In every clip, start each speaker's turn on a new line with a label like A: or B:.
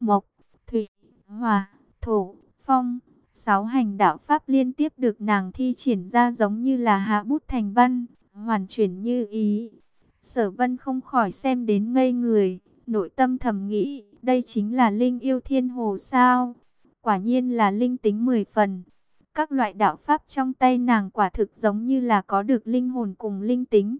A: mộc, thủy, hỏa, thổ, phong. Sáu hành đạo pháp liên tiếp được nàng thi triển ra giống như là hạ bút thành văn, hoàn chuyển như ý. Sở vân không khỏi xem đến ngây người, nội tâm thầm nghĩ, đây chính là linh yêu thiên hồ sao? Quả nhiên là linh tính mười phần. Các loại đạo pháp trong tay nàng quả thực giống như là có được linh hồn cùng linh tính.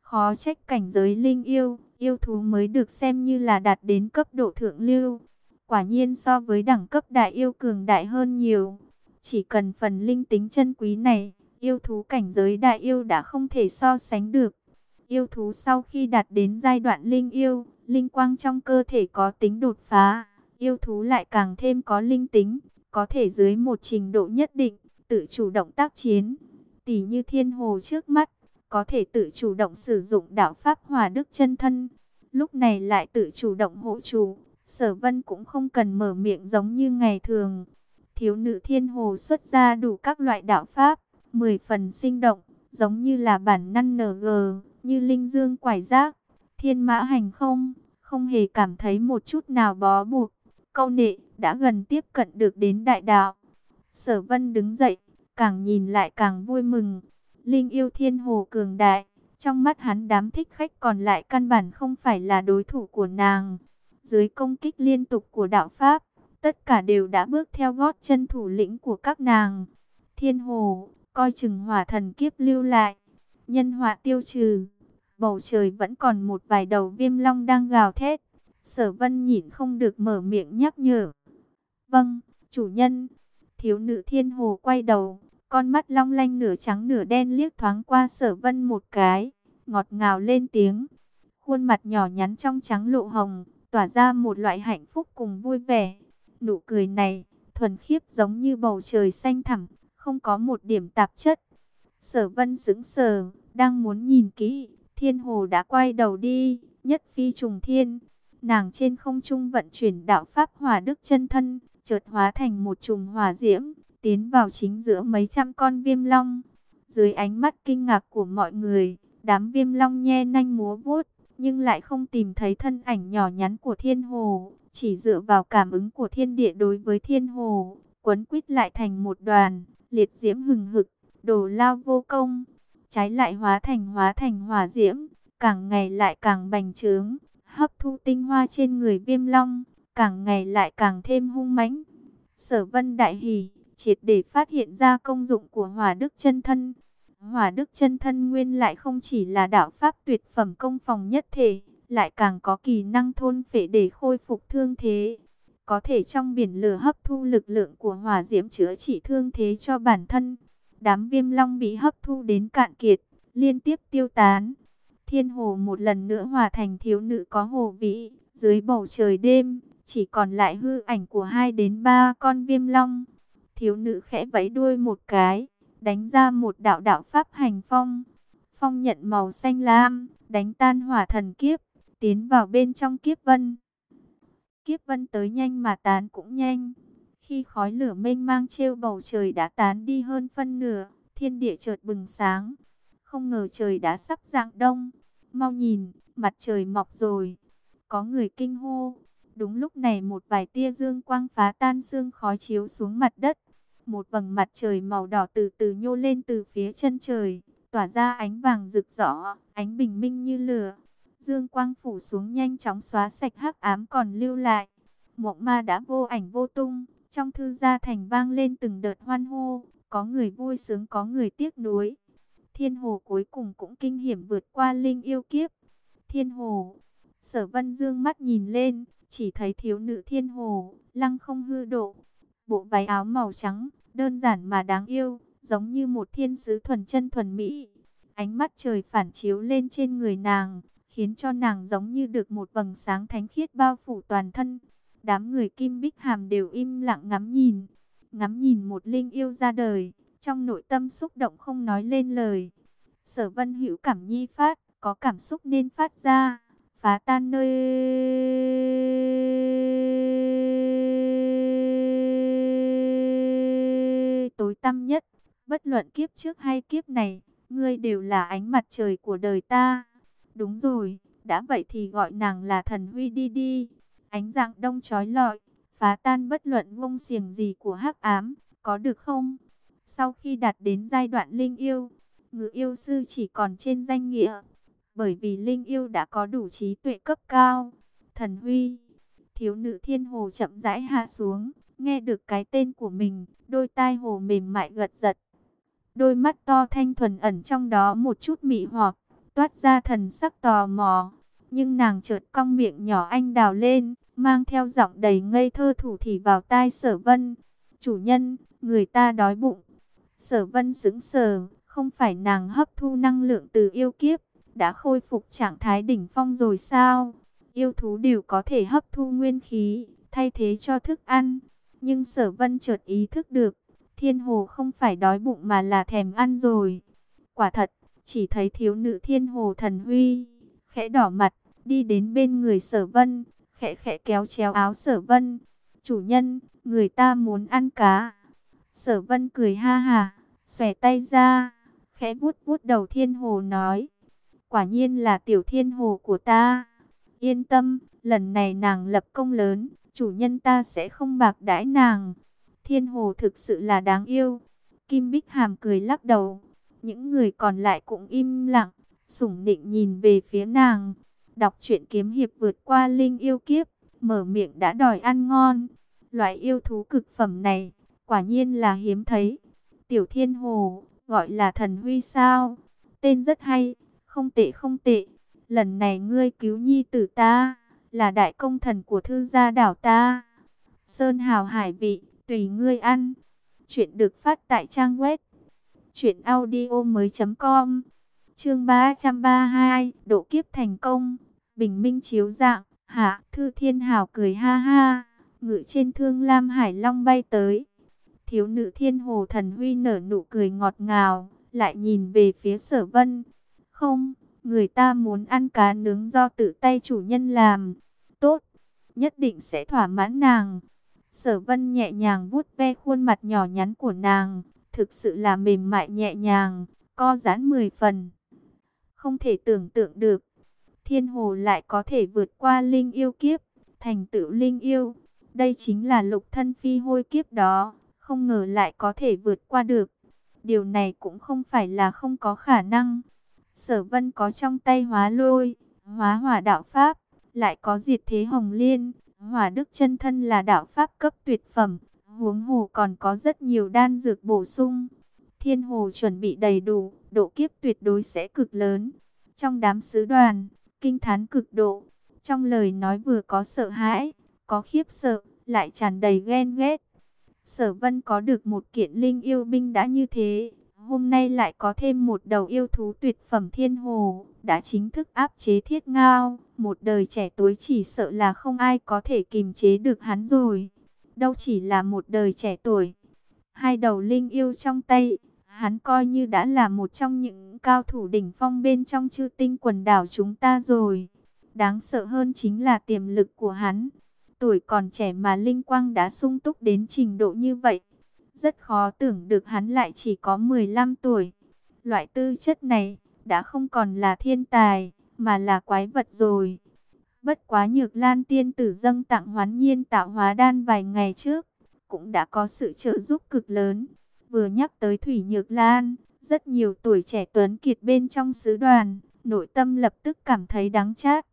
A: Khó trách cảnh giới linh yêu, yêu thú mới được xem như là đạt đến cấp độ thượng lưu. Quả nhiên so với đẳng cấp đại yêu cường đại hơn nhiều. Chỉ cần phần linh tính chân quý này, yêu thú cảnh giới đại yêu đã không thể so sánh được. Yêu thú sau khi đạt đến giai đoạn linh yêu, linh quang trong cơ thể có tính đột phá. Yêu thú lại càng thêm có linh tính, có thể dưới một trình độ nhất định, tự chủ động tác chiến. Tỷ như thiên hồ trước mắt, có thể tự chủ động sử dụng đạo pháp hòa đức chân thân. Lúc này lại tự chủ động hộ chủ, sở vân cũng không cần mở miệng giống như ngày thường. Thiếu nữ thiên hồ xuất ra đủ các loại đạo pháp, mười phần sinh động, giống như là bản năng NG, như linh dương quải giác, thiên mã hành không, không hề cảm thấy một chút nào bó buộc. Câu nệ đã gần tiếp cận được đến đại đạo. Sở vân đứng dậy, càng nhìn lại càng vui mừng. Linh yêu thiên hồ cường đại, trong mắt hắn đám thích khách còn lại căn bản không phải là đối thủ của nàng. Dưới công kích liên tục của đạo Pháp, tất cả đều đã bước theo gót chân thủ lĩnh của các nàng. Thiên hồ, coi chừng hỏa thần kiếp lưu lại, nhân họa tiêu trừ. Bầu trời vẫn còn một vài đầu viêm long đang gào thét. Sở vân nhịn không được mở miệng nhắc nhở. Vâng, chủ nhân. Thiếu nữ thiên hồ quay đầu, con mắt long lanh nửa trắng nửa đen liếc thoáng qua sở vân một cái, ngọt ngào lên tiếng. Khuôn mặt nhỏ nhắn trong trắng lộ hồng, tỏa ra một loại hạnh phúc cùng vui vẻ. Nụ cười này, thuần khiết giống như bầu trời xanh thẳm, không có một điểm tạp chất. Sở vân sững sờ, đang muốn nhìn kỹ, thiên hồ đã quay đầu đi, nhất phi trùng thiên. Nàng trên không trung vận chuyển đạo pháp hỏa đức chân thân, chợt hóa thành một chùm hỏa diễm, tiến vào chính giữa mấy trăm con viêm long. Dưới ánh mắt kinh ngạc của mọi người, đám viêm long nhe nanh múa vuốt, nhưng lại không tìm thấy thân ảnh nhỏ nhắn của thiên hồ, chỉ dựa vào cảm ứng của thiên địa đối với thiên hồ, quấn quýt lại thành một đoàn, liệt diễm hừng hực, đồ lao vô công, trái lại hóa thành hóa thành hỏa diễm, càng ngày lại càng bành trướng, hấp thu tinh hoa trên người viêm long, càng ngày lại càng thêm hung mãnh. Sở vân đại hỉ, triệt để phát hiện ra công dụng của hỏa đức chân thân. Hỏa đức chân thân nguyên lại không chỉ là đạo pháp tuyệt phẩm công phòng nhất thể, lại càng có kỳ năng thôn phệ để khôi phục thương thế. Có thể trong biển lửa hấp thu lực lượng của hỏa diễm chữa trị thương thế cho bản thân. Đám viêm long bị hấp thu đến cạn kiệt, liên tiếp tiêu tán. Thiên hồ một lần nữa hòa thành thiếu nữ có hồ vĩ, dưới bầu trời đêm, chỉ còn lại hư ảnh của hai đến ba con viêm long. Thiếu nữ khẽ vẫy đuôi một cái, đánh ra một đạo đạo pháp hành phong. Phong nhận màu xanh lam, đánh tan hỏa thần kiếp, tiến vào bên trong kiếp vân. Kiếp vân tới nhanh mà tán cũng nhanh. Khi khói lửa mênh mang trêu bầu trời đã tán đi hơn phân nửa, thiên địa chợt bừng sáng. Không ngờ trời đã sắp dạng đông. Mau nhìn, mặt trời mọc rồi. Có người kinh hô. Đúng lúc này một vài tia dương quang phá tan sương khói chiếu xuống mặt đất. Một vầng mặt trời màu đỏ từ từ nhô lên từ phía chân trời, tỏa ra ánh vàng rực rỡ, ánh bình minh như lửa. Dương quang phủ xuống nhanh chóng xóa sạch hắc ám còn lưu lại. Mộng ma đã vô ảnh vô tung, trong thư gia thành vang lên từng đợt hoan hô, có người vui sướng có người tiếc nuối. Thiên hồ cuối cùng cũng kinh hiểm vượt qua linh yêu kiếp. Thiên hồ, sở vân dương mắt nhìn lên, chỉ thấy thiếu nữ thiên hồ, lăng không hư độ. Bộ váy áo màu trắng, đơn giản mà đáng yêu, giống như một thiên sứ thuần chân thuần mỹ. Ánh mắt trời phản chiếu lên trên người nàng, khiến cho nàng giống như được một vầng sáng thánh khiết bao phủ toàn thân. Đám người kim bích hàm đều im lặng ngắm nhìn, ngắm nhìn một linh yêu ra đời, trong nội tâm xúc động không nói lên lời. Sở vân hữu cảm nhi phát, có cảm xúc nên phát ra, phá tan nơi tâm nhất. Bất luận kiếp trước hay kiếp này, ngươi đều là ánh mặt trời của đời ta. Đúng rồi, đã vậy thì gọi nàng là thần Huy đi đi. ánh dạng đông chói lọi, phá tan bất luận ngông xiềng gì của hắc ám, có được không? Sau khi đạt đến giai đoạn linh yêu, ngự yêu sư chỉ còn trên danh nghĩa, bởi vì linh yêu đã có đủ trí tuệ cấp cao. Thần Huy, thiếu nữ thiên hồ chậm rãi hạ xuống, nghe được cái tên của mình, đôi tai hồ mềm mại gật giật. Đôi mắt to thanh thuần ẩn trong đó một chút mị hoặc, toát ra thần sắc tò mò. Nhưng nàng chợt cong miệng nhỏ anh đào lên, mang theo giọng đầy ngây thơ thủ thì vào tai sở vân. Chủ nhân, người ta đói bụng. Sở vân sững sờ, không phải nàng hấp thu năng lượng từ yêu kiếp, đã khôi phục trạng thái đỉnh phong rồi sao? Yêu thú đều có thể hấp thu nguyên khí, thay thế cho thức ăn. Nhưng sở vân chợt ý thức được, thiên hồ không phải đói bụng mà là thèm ăn rồi. Quả thật, chỉ thấy thiếu nữ thiên hồ thần huy, khẽ đỏ mặt, đi đến bên người sở vân, khẽ khẽ kéo chéo áo sở vân. Chủ nhân, người ta muốn ăn cá. Sở vân cười ha ha, xòe tay ra, khẽ vuốt vuốt đầu thiên hồ nói. Quả nhiên là tiểu thiên hồ của ta. Yên tâm, lần này nàng lập công lớn, chủ nhân ta sẽ không bạc đãi nàng. Thiên hồ thực sự là đáng yêu. Kim Bích Hàm cười lắc đầu. Những người còn lại cũng im lặng, sủng định nhìn về phía nàng. Đọc truyện kiếm hiệp vượt qua linh yêu kiếp, mở miệng đã đòi ăn ngon. Loại yêu thú cực phẩm này, quả nhiên là hiếm thấy. Tiểu Thiên Hồ, gọi là thần huy sao? Tên rất hay, không tệ không tệ. Lần này ngươi cứu nhi tử ta, là đại công thần của thư gia đảo ta. Sơn hào hải vị, tùy ngươi ăn. Chuyện được phát tại trang web truyện audio mới com Chương 332, độ kiếp thành công. Bình minh chiếu dạng, hạ, Thư Thiên Hào cười ha ha, ngự trên thương lam hải long bay tới. Thiếu nữ thiên hồ thần huy nở nụ cười ngọt ngào, lại nhìn về phía sở vân. Không, người ta muốn ăn cá nướng do tự tay chủ nhân làm. Tốt, nhất định sẽ thỏa mãn nàng. Sở vân nhẹ nhàng vuốt ve khuôn mặt nhỏ nhắn của nàng, thực sự là mềm mại nhẹ nhàng, co giãn mười phần. Không thể tưởng tượng được, thiên hồ lại có thể vượt qua linh yêu kiếp, thành tựu linh yêu. Đây chính là lục thân phi hôi kiếp đó, không ngờ lại có thể vượt qua được. Điều này cũng không phải là không có khả năng. Sở vân có trong tay hóa lôi, hóa hỏa đạo pháp, lại có diệt thế hồng liên, hỏa đức chân thân là đạo pháp cấp tuyệt phẩm, huống hồ còn có rất nhiều đan dược bổ sung. Thiên hồ chuẩn bị đầy đủ, độ kiếp tuyệt đối sẽ cực lớn. Trong đám sứ đoàn, kinh thán cực độ, trong lời nói vừa có sợ hãi, có khiếp sợ, lại tràn đầy ghen ghét. Sở vân có được một kiện linh yêu binh đã như thế, hôm nay lại có thêm một đầu yêu thú tuyệt phẩm thiên hồ, đã chính thức áp chế thiết ngao, một đời trẻ tối chỉ sợ là không ai có thể kìm chế được hắn rồi. Đâu chỉ là một đời trẻ tuổi, hai đầu linh yêu trong tay, hắn coi như đã là một trong những cao thủ đỉnh phong bên trong chư tinh quần đảo chúng ta rồi. Đáng sợ hơn chính là tiềm lực của hắn. Tuổi còn trẻ mà linh quang đã sung túc đến trình độ như vậy. Rất khó tưởng được hắn lại chỉ có 15 tuổi. Loại tư chất này đã không còn là thiên tài, mà là quái vật rồi. Bất quá nhược lan tiên tử dâng tặng hoán nhiên tạo hóa đan vài ngày trước, cũng đã có sự trợ giúp cực lớn. Vừa nhắc tới Thủy Nhược Lan, rất nhiều tuổi trẻ tuấn kiệt bên trong sứ đoàn, nội tâm lập tức cảm thấy đắng chát.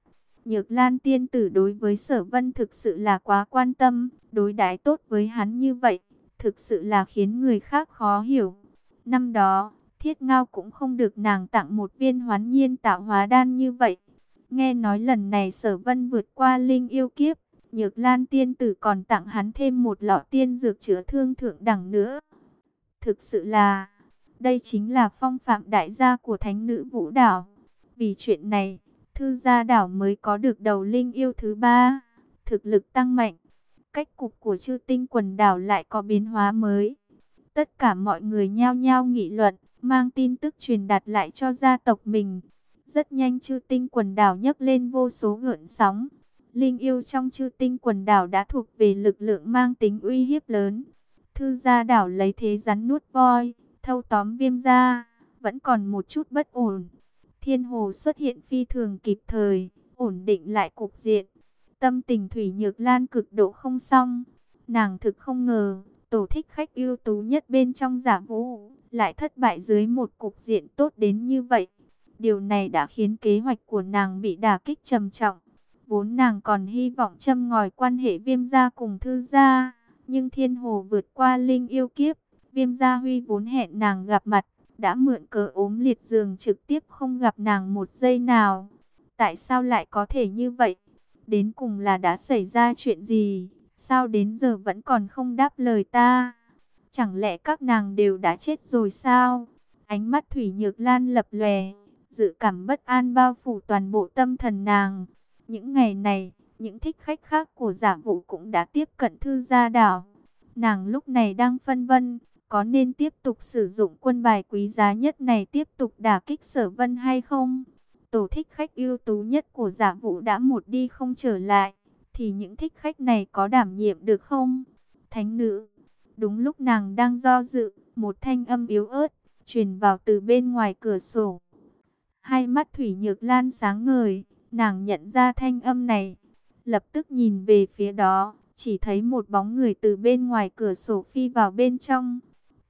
A: Nhược Lan tiên tử đối với sở vân thực sự là quá quan tâm, đối đãi tốt với hắn như vậy, thực sự là khiến người khác khó hiểu. Năm đó, thiết ngao cũng không được nàng tặng một viên hoán nhiên tạo hóa đan như vậy. Nghe nói lần này sở vân vượt qua linh yêu kiếp, Nhược Lan tiên tử còn tặng hắn thêm một lọ tiên dược chữa thương thượng đẳng nữa. Thực sự là, đây chính là phong phạm đại gia của thánh nữ vũ đảo. Vì chuyện này, thư gia đảo mới có được đầu linh yêu thứ ba, thực lực tăng mạnh. Cách cục của chư tinh quần đảo lại có biến hóa mới. Tất cả mọi người nhao nhao nghị luận, mang tin tức truyền đạt lại cho gia tộc mình. Rất nhanh chư tinh quần đảo nhấc lên vô số gợn sóng. Linh yêu trong chư tinh quần đảo đã thuộc về lực lượng mang tính uy hiếp lớn. Thư gia đảo lấy thế rắn nuốt voi, thâu tóm viêm gia, vẫn còn một chút bất ổn. Thiên hồ xuất hiện phi thường kịp thời, ổn định lại cục diện. Tâm tình Thủy Nhược Lan cực độ không xong. Nàng thực không ngờ, tổ thích khách ưu tú nhất bên trong giả vũ, lại thất bại dưới một cục diện tốt đến như vậy. Điều này đã khiến kế hoạch của nàng bị đả kích trầm trọng. Vốn nàng còn hy vọng châm ngòi quan hệ viêm gia cùng thư gia, nhưng thiên hồ vượt qua linh yêu kiếp. Viêm gia huy vốn hẹn nàng gặp mặt, đã mượn cớ ốm liệt giường trực tiếp không gặp nàng một giây nào. Tại sao lại có thể như vậy? Đến cùng là đã xảy ra chuyện gì? Sao đến giờ vẫn còn không đáp lời ta? Chẳng lẽ các nàng đều đã chết rồi sao? Ánh mắt Thủy Nhược Lan lập lòe, dự cảm bất an bao phủ toàn bộ tâm thần nàng. Những ngày này, những thích khách khác của giả vụ cũng đã tiếp cận thư gia đảo. Nàng lúc này đang phân vân, có nên tiếp tục sử dụng quân bài quý giá nhất này tiếp tục đả kích sở vân hay không? Tổ thích khách ưu tú nhất của giả vũ đã một đi không trở lại, thì những thích khách này có đảm nhiệm được không? Thánh nữ, đúng lúc nàng đang do dự, một thanh âm yếu ớt, truyền vào từ bên ngoài cửa sổ. Hai mắt Thủy Nhược Lan sáng ngời, nàng nhận ra thanh âm này, lập tức nhìn về phía đó, chỉ thấy một bóng người từ bên ngoài cửa sổ phi vào bên trong.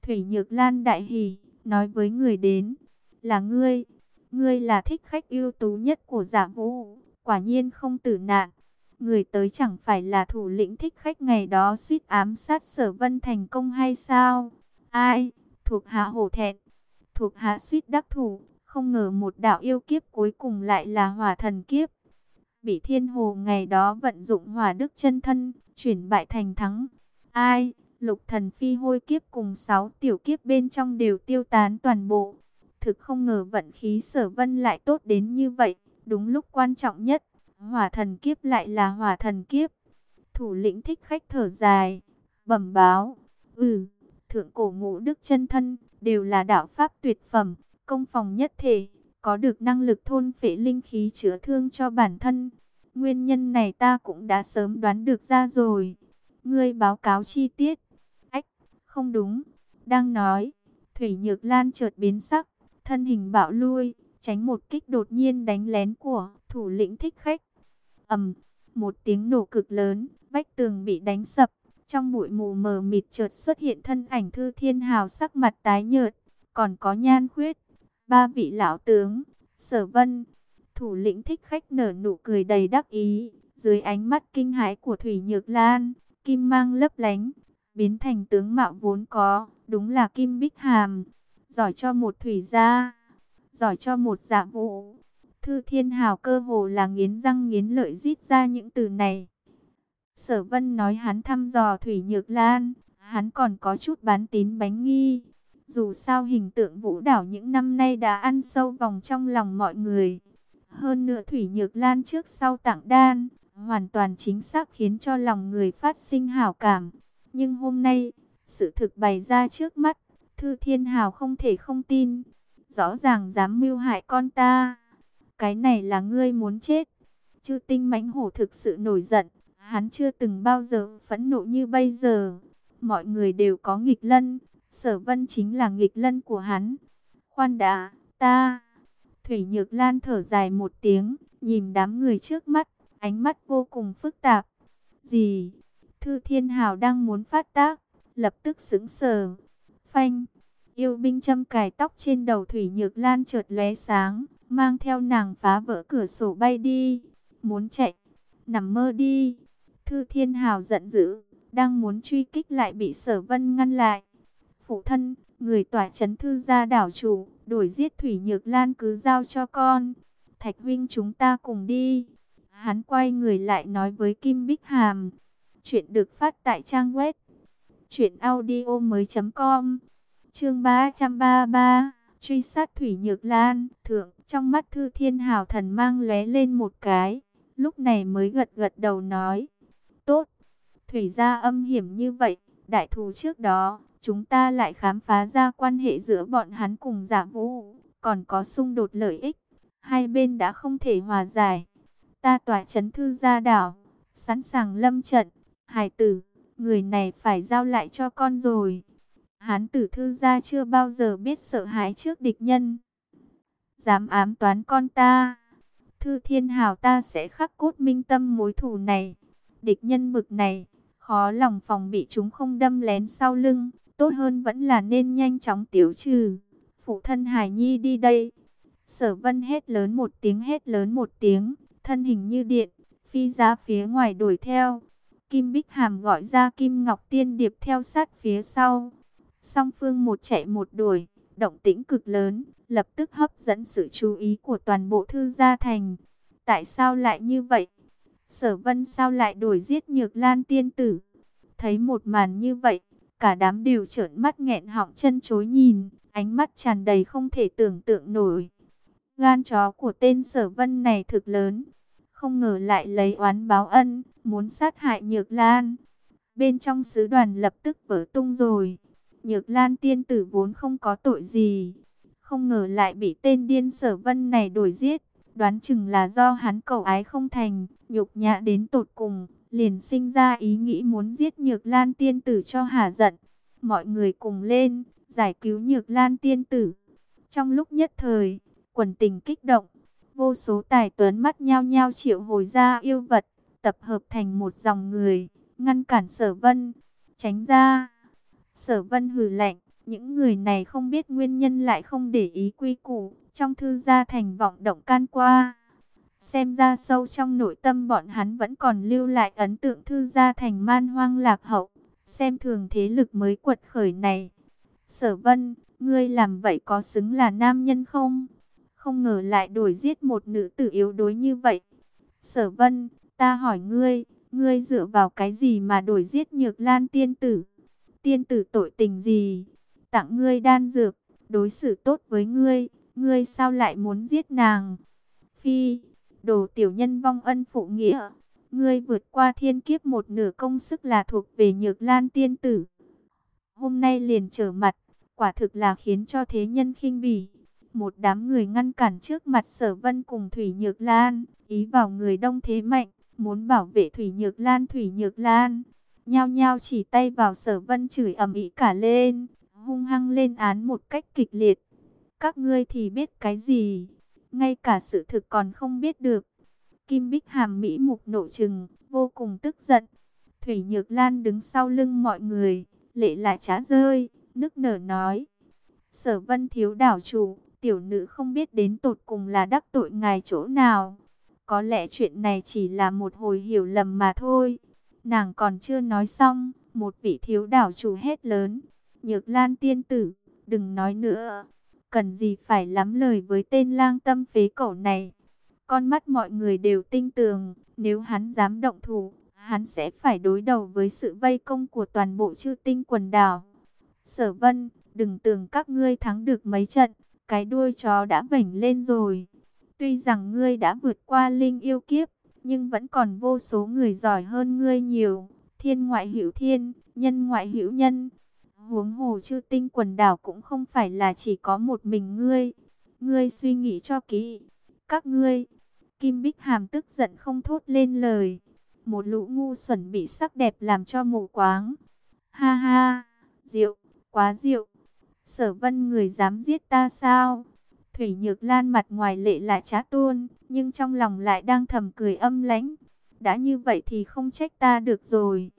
A: Thủy Nhược Lan đại hỉ, nói với người đến, là ngươi, ngươi là thích khách ưu tú nhất của giả vũ, quả nhiên không tử nạn. Người tới chẳng phải là thủ lĩnh thích khách ngày đó suýt ám sát sở vân thành công hay sao? Ai? Thuộc hạ hổ thẹn. Thuộc hạ suýt đắc thủ, không ngờ một đạo yêu kiếp cuối cùng lại là hỏa thần kiếp. Bị thiên hồ ngày đó vận dụng hỏa đức chân thân, chuyển bại thành thắng. Ai? Lục thần phi hôi kiếp cùng sáu tiểu kiếp bên trong đều tiêu tán toàn bộ. Thực không ngờ vận khí sở vân lại tốt đến như vậy, đúng lúc quan trọng nhất. Hỏa thần kiếp lại là hỏa thần kiếp. Thủ lĩnh thích khách thở dài, bẩm báo. Ừ, thượng cổ ngũ đức chân thân, đều là đạo pháp tuyệt phẩm, công phòng nhất thể, có được năng lực thôn phệ linh khí chữa thương cho bản thân. Nguyên nhân này ta cũng đã sớm đoán được ra rồi. Ngươi báo cáo chi tiết. Ách, không đúng. Đang nói, Thủy Nhược Lan chợt biến sắc, thân hình bạo lui, tránh một kích đột nhiên đánh lén của thủ lĩnh thích khách ầm, một tiếng nổ cực lớn, vách tường bị đánh sập. Trong bụi mù mờ mịt chợt xuất hiện thân ảnh Thư Thiên Hào sắc mặt tái nhợt, còn có Nhan Khuyết, ba vị lão tướng, Sở Vân, thủ lĩnh thích khách nở nụ cười đầy đắc ý, dưới ánh mắt kinh hãi của Thủy Nhược Lan, kim mang lấp lánh, biến thành tướng mạo vốn có, đúng là Kim Bích Hàm, giỏi cho một thủy gia, giỏi cho một dạ vụ. Thư Thiên Hào cơ hồ là nghiến răng nghiến lợi rít ra những từ này. Sở Vân nói hắn thăm dò Thủy Nhược Lan, hắn còn có chút bán tín bánh nghi. Dù sao hình tượng vũ đảo những năm nay đã ăn sâu vòng trong lòng mọi người. Hơn nữa Thủy Nhược Lan trước sau tặng đan, hoàn toàn chính xác khiến cho lòng người phát sinh hảo cảm. Nhưng hôm nay, sự thực bày ra trước mắt, Thư Thiên Hào không thể không tin. Rõ ràng dám mưu hại con ta cái này là ngươi muốn chết. Chư tinh mãnh hổ thực sự nổi giận, hắn chưa từng bao giờ phẫn nộ như bây giờ. Mọi người đều có nghịch lân, sở vân chính là nghịch lân của hắn. Khoan đã, ta... Thủy Nhược Lan thở dài một tiếng, nhìn đám người trước mắt, ánh mắt vô cùng phức tạp. Gì? Thư Thiên Hào đang muốn phát tác, lập tức sững sờ. Phanh, yêu binh châm cài tóc trên đầu Thủy Nhược Lan chợt lóe sáng, mang theo nàng phá vỡ cửa sổ bay đi, muốn chạy, nằm mơ đi. Thư Thiên Hào giận dữ, đang muốn truy kích lại bị Sở Vân ngăn lại. Phụ thân, người tỏa chấn thư gia đảo chủ, đổi giết Thủy Nhược Lan cứ giao cho con. Thạch huynh chúng ta cùng đi. Hắn quay người lại nói với Kim Bích Hàm. Chuyện được phát tại trang web truyện audio mới.com Chương 333 Truy sát Thủy Nhược Lan. Thượng trong mắt Thư Thiên Hào thần mang lóe lên một cái, lúc này mới gật gật đầu nói, tốt, Thủy gia âm hiểm như vậy, đại thù trước đó, chúng ta lại khám phá ra quan hệ giữa bọn hắn cùng giả vũ, còn có xung đột lợi ích, hai bên đã không thể hòa giải. Ta tỏa chấn thư gia đảo, sẵn sàng lâm trận, hải tử, người này phải giao lại cho con rồi. Hán tử thư gia chưa bao giờ biết sợ hãi trước địch nhân dám ám toán con ta. Thư Thiên Hào ta sẽ khắc cốt minh tâm mối thù này. Địch nhân bực này, khó lòng phòng bị chúng không đâm lén sau lưng, tốt hơn vẫn là nên nhanh chóng tiểu trừ. Phụ thân Hải Nhi đi đây. Sở Vân hét lớn một tiếng hét lớn một tiếng, thân hình như điện, phi ra phía ngoài đuổi theo. Kim Bích Hàm gọi ra Kim Ngọc Tiên Điệp theo sát phía sau. Song phương một chạy một đuổi, động tĩnh cực lớn, lập tức hấp dẫn sự chú ý của toàn bộ thư gia thành. Tại sao lại như vậy? Sở Vân sao lại đổi giết Nhược Lan tiên tử? Thấy một màn như vậy, cả đám đều trợn mắt nghẹn họng chân chối nhìn, ánh mắt tràn đầy không thể tưởng tượng nổi. Gan chó của tên Sở Vân này thực lớn, không ngờ lại lấy oán báo ân, muốn sát hại Nhược Lan. Bên trong sứ đoàn lập tức vỡ tung rồi. Nhược Lan tiên tử vốn không có tội gì, không ngờ lại bị tên điên Sở Vân này đổi giết. Đoán chừng là do hắn cầu ái không thành, nhục nhã đến tột cùng, liền sinh ra ý nghĩ muốn giết Nhược Lan tiên tử cho hà giận. Mọi người cùng lên, giải cứu Nhược Lan tiên tử. Trong lúc nhất thời, quần tình kích động, vô số tài tuấn mắt nhao nhao triệu hồi ra yêu vật, tập hợp thành một dòng người, ngăn cản sở vân, tránh ra. Sở vân hừ lạnh, những người này không biết nguyên nhân lại không để ý quy củ, trong thư gia thành vọng động can qua. Xem ra sâu trong nội tâm bọn hắn vẫn còn lưu lại ấn tượng thư gia thành man hoang lạc hậu, xem thường thế lực mới quật khởi này. Sở vân, ngươi làm vậy có xứng là nam nhân không? Không ngờ lại đổi giết một nữ tử yếu đuối như vậy. Sở vân, ta hỏi ngươi, ngươi dựa vào cái gì mà đổi giết nhược lan tiên tử? Tiên tử tội tình gì? Tặng ngươi đan dược, đối xử tốt với ngươi, ngươi sao lại muốn giết nàng? Phi, đồ tiểu nhân vong ân phụ nghĩa, ngươi vượt qua thiên kiếp một nửa công sức là thuộc về nhược lan tiên tử. Hôm nay liền trở mặt, quả thực là khiến cho thế nhân khinh bỉ. Một đám người ngăn cản trước mặt sở vân cùng Thủy Nhược Lan, ý vào người đông thế mạnh, muốn bảo vệ Thủy Nhược Lan Thủy Nhược Lan. Nhao nhao chỉ tay vào sở vân chửi ầm ĩ cả lên, hung hăng lên án một cách kịch liệt. Các ngươi thì biết cái gì, ngay cả sự thực còn không biết được. Kim Bích Hàm Mỹ mục nộ trừng, vô cùng tức giận. Thủy Nhược Lan đứng sau lưng mọi người, lệ lại trá rơi, nức nở nói. Sở vân thiếu đảo chủ, tiểu nữ không biết đến tột cùng là đắc tội ngài chỗ nào. Có lẽ chuyện này chỉ là một hồi hiểu lầm mà thôi. Nàng còn chưa nói xong, một vị thiếu đảo chủ hét lớn. Nhược lan tiên tử, đừng nói nữa. Cần gì phải lắm lời với tên lang tâm phế cẩu này. Con mắt mọi người đều tinh tường, nếu hắn dám động thủ, hắn sẽ phải đối đầu với sự vây công của toàn bộ chư tinh quần đảo. Sở vân, đừng tưởng các ngươi thắng được mấy trận, cái đuôi chó đã vểnh lên rồi. Tuy rằng ngươi đã vượt qua linh yêu kiếp, nhưng vẫn còn vô số người giỏi hơn ngươi nhiều. Thiên ngoại hữu thiên, nhân ngoại hữu nhân. Huống hồ chư tinh quần đảo cũng không phải là chỉ có một mình ngươi. Ngươi suy nghĩ cho kỹ. Các ngươi, Kim Bích Hàm tức giận không thốt lên lời. Một lũ ngu xuẩn bị sắc đẹp làm cho mù quáng. Ha ha, rượu, quá rượu. Sở vân người dám giết ta sao? Thủy Nhược Lan mặt ngoài lệ là trá tuôn, nhưng trong lòng lại đang thầm cười âm lãnh. Đã như vậy thì không trách ta được rồi.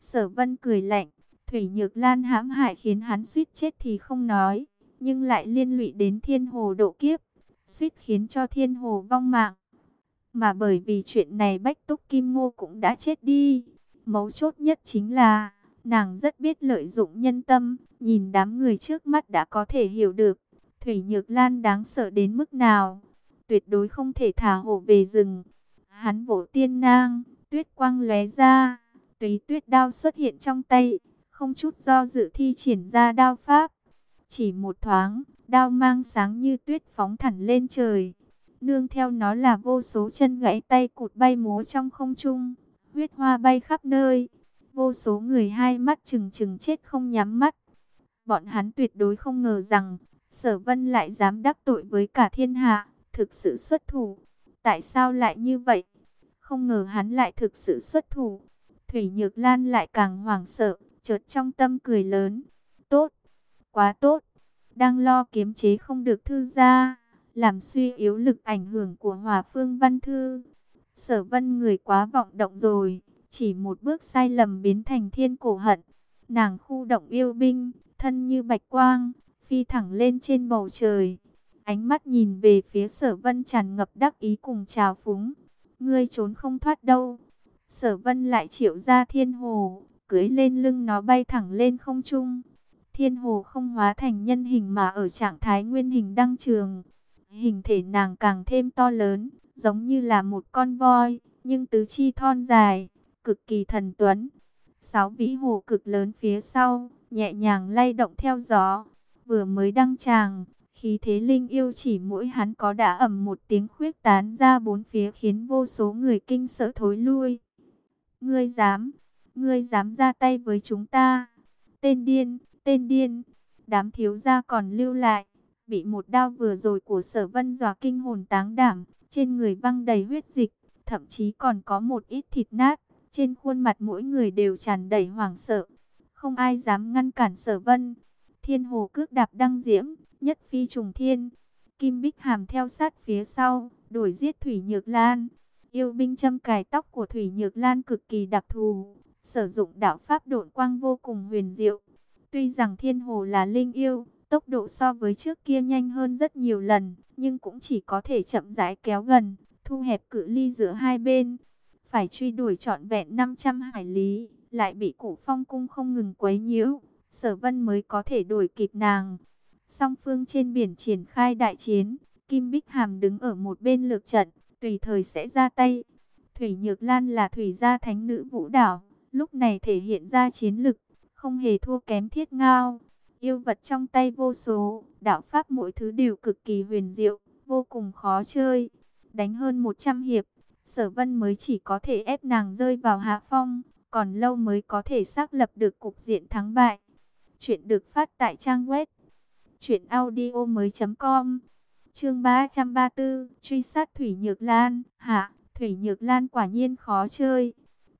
A: Sở vân cười lạnh, Thủy Nhược Lan hãm hại khiến hắn suýt chết thì không nói, nhưng lại liên lụy đến thiên hồ độ kiếp, suýt khiến cho thiên hồ vong mạng. Mà bởi vì chuyện này Bách Túc Kim Ngô cũng đã chết đi. Mấu chốt nhất chính là, nàng rất biết lợi dụng nhân tâm, nhìn đám người trước mắt đã có thể hiểu được. Thủy Nhược Lan đáng sợ đến mức nào, tuyệt đối không thể thả hổ về rừng. Hắn vỗ tiên nang, tuyết quang lóe ra, tùy tuyết đao xuất hiện trong tay, không chút do dự thi triển ra đao pháp. Chỉ một thoáng, đao mang sáng như tuyết phóng thẳng lên trời. Nương theo nó là vô số chân gãy tay cụt bay múa trong không trung, huyết hoa bay khắp nơi. Vô số người hai mắt chừng chừng chết không nhắm mắt. Bọn hắn tuyệt đối không ngờ rằng, sở vân lại dám đắc tội với cả thiên hạ, thực sự xuất thủ. Tại sao lại như vậy? Không ngờ hắn lại thực sự xuất thủ. Thủy Nhược Lan lại càng hoảng sợ, chợt trong tâm cười lớn. Tốt, quá tốt, đang lo kiếm chế không được thư ra làm suy yếu lực ảnh hưởng của Hòa Phương Văn Thư. Sở Vân người quá vọng động rồi, chỉ một bước sai lầm biến thành thiên cổ hận. Nàng khu động yêu binh, thân như bạch quang, phi thẳng lên trên bầu trời. Ánh mắt nhìn về phía sở vân tràn ngập đắc ý cùng trào phúng. Ngươi trốn không thoát đâu. Sở vân lại triệu ra thiên hồ, cưới lên lưng nó bay thẳng lên không trung. Thiên hồ không hóa thành nhân hình mà ở trạng thái nguyên hình đăng trường. Hình thể nàng càng thêm to lớn, giống như là một con voi, nhưng tứ chi thon dài, cực kỳ thần tuấn. Sáu vĩ hồ cực lớn phía sau, nhẹ nhàng lay động theo gió. Vừa mới đăng tràng, khí thế linh yêu chỉ mỗi hắn có đã ẩm một tiếng khuyết tán ra bốn phía khiến vô số người kinh sợ thối lui. Ngươi dám, ngươi dám ra tay với chúng ta. Tên điên, tên điên, đám thiếu gia còn lưu lại. Bị một đao vừa rồi của sở vân dọa kinh hồn táng đảm, trên người văng đầy huyết dịch, thậm chí còn có một ít thịt nát. Trên khuôn mặt mỗi người đều tràn đầy hoảng sợ. Không ai dám ngăn cản sở vân. Thiên hồ cước đạp đăng diễm, nhất phi trùng thiên. Kim Bích Hàm theo sát phía sau, đuổi giết Thủy Nhược Lan. Yêu binh châm cài tóc của Thủy Nhược Lan cực kỳ đặc thù, sử dụng đạo pháp độn quang vô cùng huyền diệu. Tuy rằng thiên hồ là linh yêu, tốc độ so với trước kia nhanh hơn rất nhiều lần, nhưng cũng chỉ có thể chậm rãi kéo gần, thu hẹp cự ly giữa hai bên. Phải truy đuổi trọn vẹn 500 hải lý, lại bị cụ phong cung không ngừng quấy nhiễu, sở vân mới có thể đuổi kịp nàng. Song phương trên biển triển khai đại chiến, Kim Bích Hàm đứng ở một bên lược trận, tùy thời sẽ ra tay. Thủy Nhược Lan là thủy gia thánh nữ vũ đảo, lúc này thể hiện ra chiến lực, không hề thua kém thiết ngao. Yêu vật trong tay vô số, đạo pháp mỗi thứ đều cực kỳ huyền diệu, vô cùng khó chơi. Đánh hơn 100 hiệp, sở vân mới chỉ có thể ép nàng rơi vào hạ phong, còn lâu mới có thể xác lập được cục diện thắng bại. Chuyện được phát tại trang web truyệnaudio mới .com Chương 334, truy sát Thủy Nhược Lan, hạ, Thủy Nhược Lan quả nhiên khó chơi.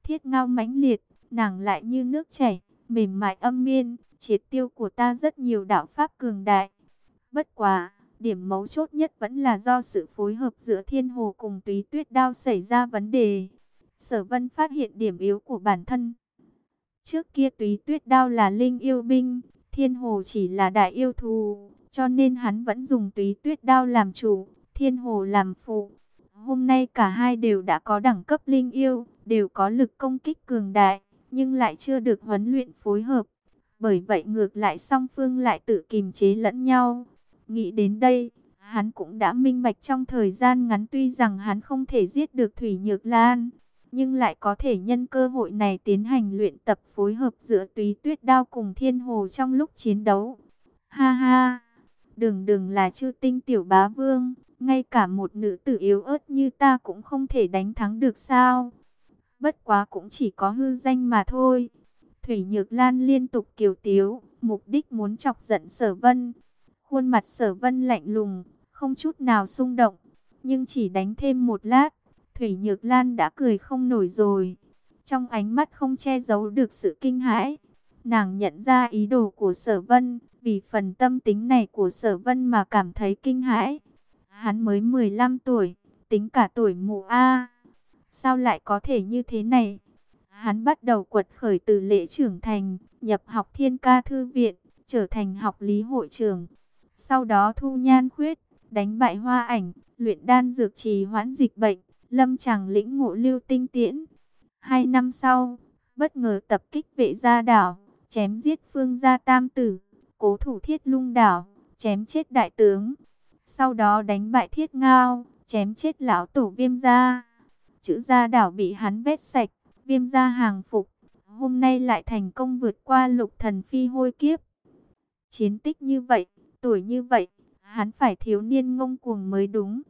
A: Thiết ngao mãnh liệt, nàng lại như nước chảy, mềm mại âm miên, triệt tiêu của ta rất nhiều đạo pháp cường đại. Bất quá, điểm mấu chốt nhất vẫn là do sự phối hợp giữa thiên hồ cùng túy tuyết đao xảy ra vấn đề. Sở vân phát hiện điểm yếu của bản thân. Trước kia túy tuyết đao là linh yêu binh, thiên hồ chỉ là đại yêu thù, cho nên hắn vẫn dùng túy tuyết đao làm chủ, thiên hồ làm phụ. Hôm nay cả hai đều đã có đẳng cấp linh yêu, đều có lực công kích cường đại, nhưng lại chưa được huấn luyện phối hợp. Bởi vậy ngược lại song phương lại tự kìm chế lẫn nhau. Nghĩ đến đây, hắn cũng đã minh bạch trong thời gian ngắn tuy rằng hắn không thể giết được Thủy Nhược Lan, nhưng lại có thể nhân cơ hội này tiến hành luyện tập phối hợp giữa túy tuyết đao cùng thiên hồ trong lúc chiến đấu. Ha ha! Đừng đừng là chư tinh tiểu bá vương, ngay cả một nữ tử yếu ớt như ta cũng không thể đánh thắng được sao. Bất quá cũng chỉ có hư danh mà thôi. Thủy Nhược Lan liên tục kiều tiếu, mục đích muốn chọc giận sở vân. Khuôn mặt sở vân lạnh lùng, không chút nào xung động, nhưng chỉ đánh thêm một lát. Thủy Nhược Lan đã cười không nổi rồi. Trong ánh mắt không che giấu được sự kinh hãi. Nàng nhận ra ý đồ của sở vân, vì phần tâm tính này của sở vân mà cảm thấy kinh hãi. Hắn mới 15 tuổi, tính cả tuổi mụ A. Sao lại có thể như thế này? Hắn bắt đầu quật khởi từ lễ trưởng thành, nhập học thiên ca thư viện, trở thành học lý hội trưởng. Sau đó thu nhan khuyết, đánh bại hoa ảnh, luyện đan dược trì hoãn dịch bệnh, lâm chẳng lĩnh ngộ lưu tinh tiễn. Hai năm sau, bất ngờ tập kích vệ gia đảo, chém giết phương gia tam tử, cố thủ thiết lung đảo, chém chết đại tướng. Sau đó đánh bại thiết ngao, chém chết lão tổ viêm gia. Chữ gia đảo bị hắn vét sạch, viêm gia hàng phục. Hôm nay lại thành công vượt qua lục thần phi hôi kiếp. Chiến tích như vậy, tuổi như vậy, hắn phải thiếu niên ngông cuồng mới đúng.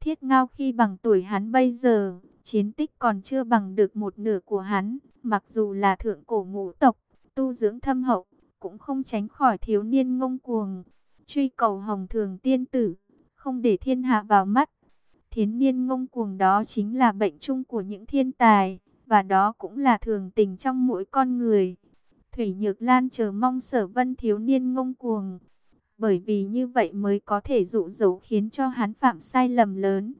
A: Thiết ngao khi bằng tuổi hắn bây giờ, chiến tích còn chưa bằng được một nửa của hắn. Mặc dù là thượng cổ ngũ tộc, tu dưỡng thâm hậu, cũng không tránh khỏi thiếu niên ngông cuồng. Truy cầu hồng thường tiên tử, không để thiên hạ vào mắt. Thiến niên ngông cuồng đó chính là bệnh chung của những thiên tài, và đó cũng là thường tình trong mỗi con người. Thủy Nhược Lan chờ mong sở vân thiếu niên ngông cuồng. Bởi vì như vậy mới có thể dụ dỗ khiến cho hắn phạm sai lầm lớn.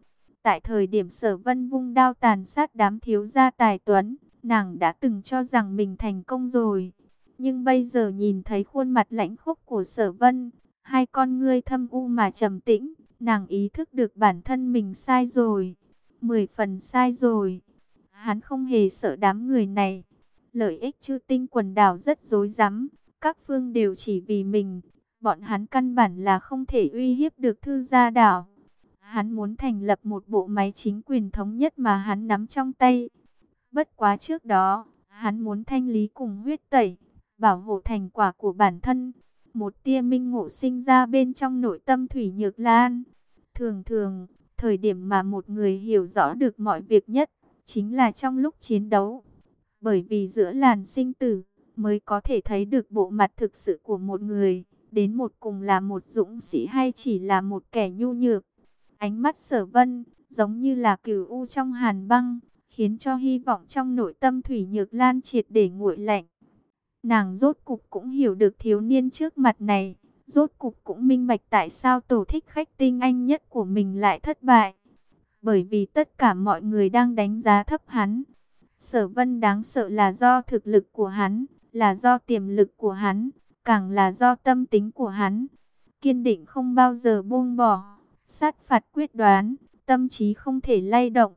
A: Tại thời điểm sở vân vung đao tàn sát đám thiếu gia tài tuấn, nàng đã từng cho rằng mình thành công rồi. Nhưng bây giờ nhìn thấy khuôn mặt lãnh khốc của sở vân, hai con ngươi thâm u mà trầm tĩnh, nàng ý thức được bản thân mình sai rồi. Mười phần sai rồi. Hắn không hề sợ đám người này. Lợi ích chư tinh quần đảo rất dối rắm các phương đều chỉ vì mình. Bọn hắn căn bản là không thể uy hiếp được thư gia đảo. Hắn muốn thành lập một bộ máy chính quyền thống nhất mà hắn nắm trong tay. Bất quá trước đó, hắn muốn thanh lý cùng huyết tẩy, bảo hộ thành quả của bản thân. Một tia minh ngộ sinh ra bên trong nội tâm Thủy Nhược Lan. Thường thường, thời điểm mà một người hiểu rõ được mọi việc nhất, chính là trong lúc chiến đấu. Bởi vì giữa làn sinh tử, mới có thể thấy được bộ mặt thực sự của một người, đến một cùng là một dũng sĩ hay chỉ là một kẻ nhu nhược. Ánh mắt sở vân, giống như là cửu u trong hàn băng, khiến cho hy vọng trong nội tâm Thủy Nhược Lan triệt để nguội lạnh. Nàng rốt cục cũng hiểu được thiếu niên trước mặt này, rốt cục cũng minh bạch tại sao tổ thích khách tinh anh nhất của mình lại thất bại. Bởi vì tất cả mọi người đang đánh giá thấp hắn. Sở vân đáng sợ là do thực lực của hắn, là do tiềm lực của hắn, càng là do tâm tính của hắn. Kiên định không bao giờ buông bỏ, sát phạt quyết đoán, tâm trí không thể lay động.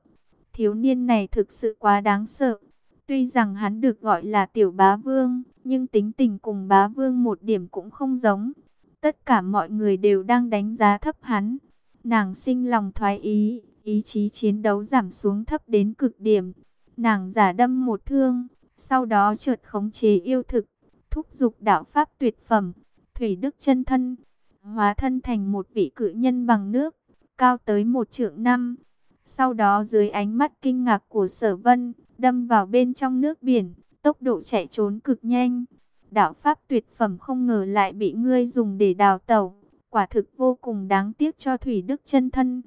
A: Thiếu niên này thực sự quá đáng sợ. Tuy rằng hắn được gọi là tiểu bá vương, nhưng tính tình cùng bá vương một điểm cũng không giống. Tất cả mọi người đều đang đánh giá thấp hắn. Nàng sinh lòng thoái ý, ý chí chiến đấu giảm xuống thấp đến cực điểm. Nàng giả đâm một thương, sau đó chợt khống chế yêu thực, thúc dục đạo pháp tuyệt phẩm, thủy đức chân thân, hóa thân thành một vị cự nhân bằng nước, cao tới một trượng năm. Sau đó dưới ánh mắt kinh ngạc của sở vân, đâm vào bên trong nước biển, tốc độ chạy trốn cực nhanh. Đạo pháp tuyệt phẩm không ngờ lại bị ngươi dùng để đào tẩu, quả thực vô cùng đáng tiếc cho thủy đức chân thân.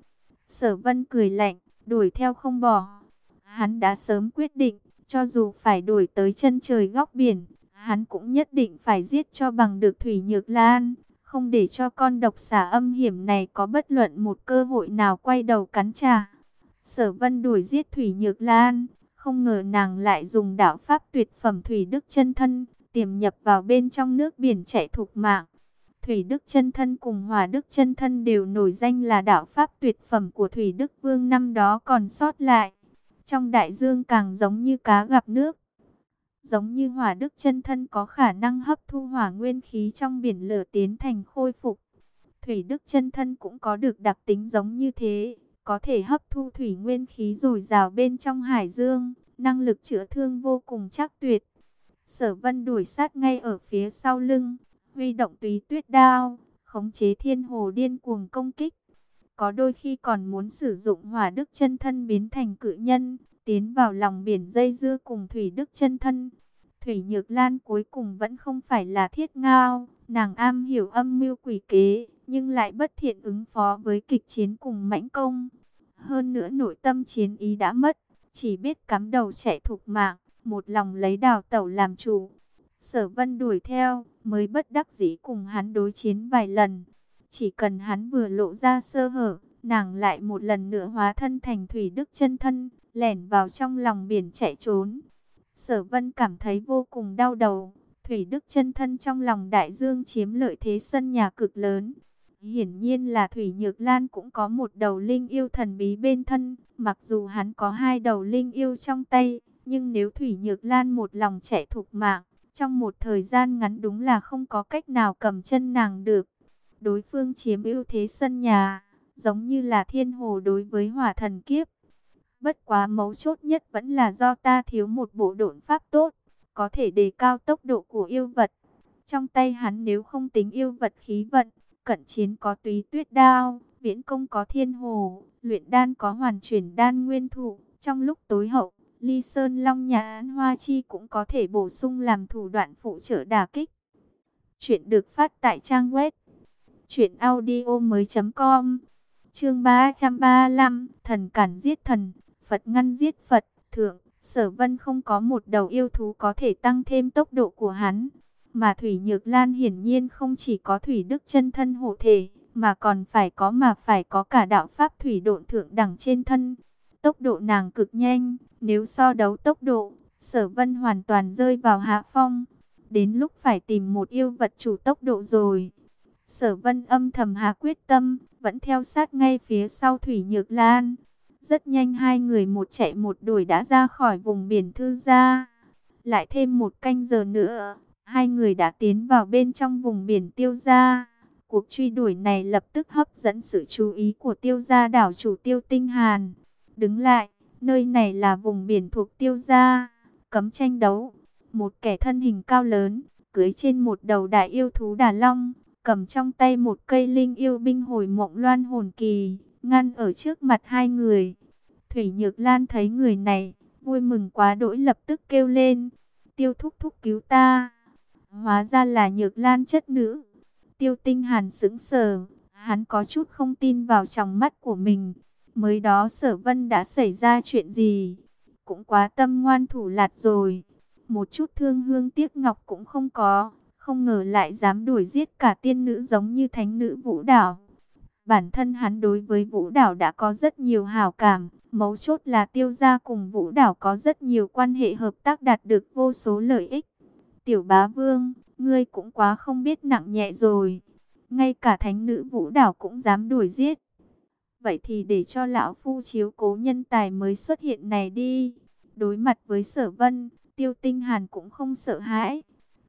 A: Sở vân cười lạnh, đuổi theo không bỏ. Hắn đã sớm quyết định, cho dù phải đuổi tới chân trời góc biển, hắn cũng nhất định phải giết cho bằng được Thủy Nhược Lan, không để cho con độc xà âm hiểm này có bất luận một cơ hội nào quay đầu cắn trả. Sở Vân đuổi giết Thủy Nhược Lan, không ngờ nàng lại dùng đạo pháp tuyệt phẩm Thủy Đức chân thân, tiềm nhập vào bên trong nước biển chạy thục mạng. Thủy Đức chân thân cùng Hỏa Đức chân thân đều nổi danh là đạo pháp tuyệt phẩm của Thủy Đức Vương năm đó còn sót lại. Trong đại dương càng giống như cá gặp nước. Giống như hỏa đức chân thân có khả năng hấp thu hỏa nguyên khí trong biển lửa tiến thành khôi phục. Thủy đức chân thân cũng có được đặc tính giống như thế, có thể hấp thu thủy nguyên khí dồi dào bên trong hải dương, năng lực chữa thương vô cùng chắc tuyệt. Sở vân đuổi sát ngay ở phía sau lưng, huy động túy tuyết đao, khống chế thiên hồ điên cuồng công kích. Có đôi khi còn muốn sử dụng hỏa đức chân thân biến thành cự nhân, tiến vào lòng biển dây dưa cùng thủy đức chân thân. Thủy Nhược Lan cuối cùng vẫn không phải là thiết ngao, nàng am hiểu âm mưu quỷ kế, nhưng lại bất thiện ứng phó với kịch chiến cùng mãnh công. Hơn nữa nội tâm chiến ý đã mất, chỉ biết cắm đầu chạy thục mạng, một lòng lấy đào tẩu làm chủ. Sở vân đuổi theo, mới bất đắc dĩ cùng hắn đối chiến vài lần. Chỉ cần hắn vừa lộ ra sơ hở, nàng lại một lần nữa hóa thân thành thủy đức chân thân, lẻn vào trong lòng biển chạy trốn. Sở vân cảm thấy vô cùng đau đầu. Thủy đức chân thân trong lòng đại dương chiếm lợi thế sân nhà cực lớn. Hiển nhiên là Thủy Nhược Lan cũng có một đầu linh yêu thần bí bên thân. Mặc dù hắn có hai đầu linh yêu trong tay, nhưng nếu Thủy Nhược Lan một lòng chạy thục mạng, trong một thời gian ngắn đúng là không có cách nào cầm chân nàng được. Đối phương chiếm ưu thế sân nhà, giống như là thiên hồ đối với hỏa thần kiếp. Bất quá mấu chốt nhất vẫn là do ta thiếu một bộ độn pháp tốt, có thể đề cao tốc độ của yêu vật. Trong tay hắn nếu không tính yêu vật khí vận, cận chiến có túy tuyết đao, viễn công có thiên hồ, luyện đan có hoàn chuyển đan nguyên thụ. Trong lúc tối hậu, ly sơn long nhà án hoa chi cũng có thể bổ sung làm thủ đoạn phụ trợ đà kích. Chuyện được phát tại trang web chuyện audio mới.com Chương 335 Thần cản giết thần Phật ngăn giết Phật, thượng, sở vân không có một đầu yêu thú có thể tăng thêm tốc độ của hắn. Mà Thủy Nhược Lan hiển nhiên không chỉ có Thủy Đức chân thân hộ thể, mà còn phải có mà phải có cả đạo pháp Thủy độn thượng đẳng trên thân. Tốc độ nàng cực nhanh, nếu so đấu tốc độ, sở vân hoàn toàn rơi vào hạ phong. Đến lúc phải tìm một yêu vật chủ tốc độ rồi. Sở vân âm thầm hạ quyết tâm, vẫn theo sát ngay phía sau Thủy Nhược Lan. Rất nhanh hai người một chạy một đuổi đã ra khỏi vùng biển thư gia. Lại thêm một canh giờ nữa, hai người đã tiến vào bên trong vùng biển tiêu gia. Cuộc truy đuổi này lập tức hấp dẫn sự chú ý của tiêu gia đảo chủ tiêu tinh hàn. Đứng lại, nơi này là vùng biển thuộc tiêu gia, cấm tranh đấu. Một kẻ thân hình cao lớn, cưới trên một đầu đại yêu thú đà long, cầm trong tay một cây linh yêu binh hồi mộng loan hồn kỳ, ngăn ở trước mặt hai người. Thủy Nhược Lan thấy người này, vui mừng quá đỗi lập tức kêu lên, tiêu thúc thúc cứu ta. Hóa ra là Nhược Lan chất nữ. Tiêu tinh hàn sững sờ, hắn có chút không tin vào trong mắt của mình. Mới đó sở vân đã xảy ra chuyện gì? Cũng quá tâm ngoan thủ lạt rồi. Một chút thương hương tiếc ngọc cũng không có. Không ngờ lại dám đuổi giết cả tiên nữ giống như thánh nữ vũ đảo. Bản thân hắn đối với vũ đảo đã có rất nhiều hào cảm. Mấu chốt là tiêu gia cùng vũ đảo có rất nhiều quan hệ hợp tác đạt được vô số lợi ích. Tiểu bá vương, ngươi cũng quá không biết nặng nhẹ rồi. Ngay cả thánh nữ vũ đảo cũng dám đuổi giết. Vậy thì để cho lão phu chiếu cố nhân tài mới xuất hiện này đi. Đối mặt với sở vân, tiêu tinh hàn cũng không sợ hãi.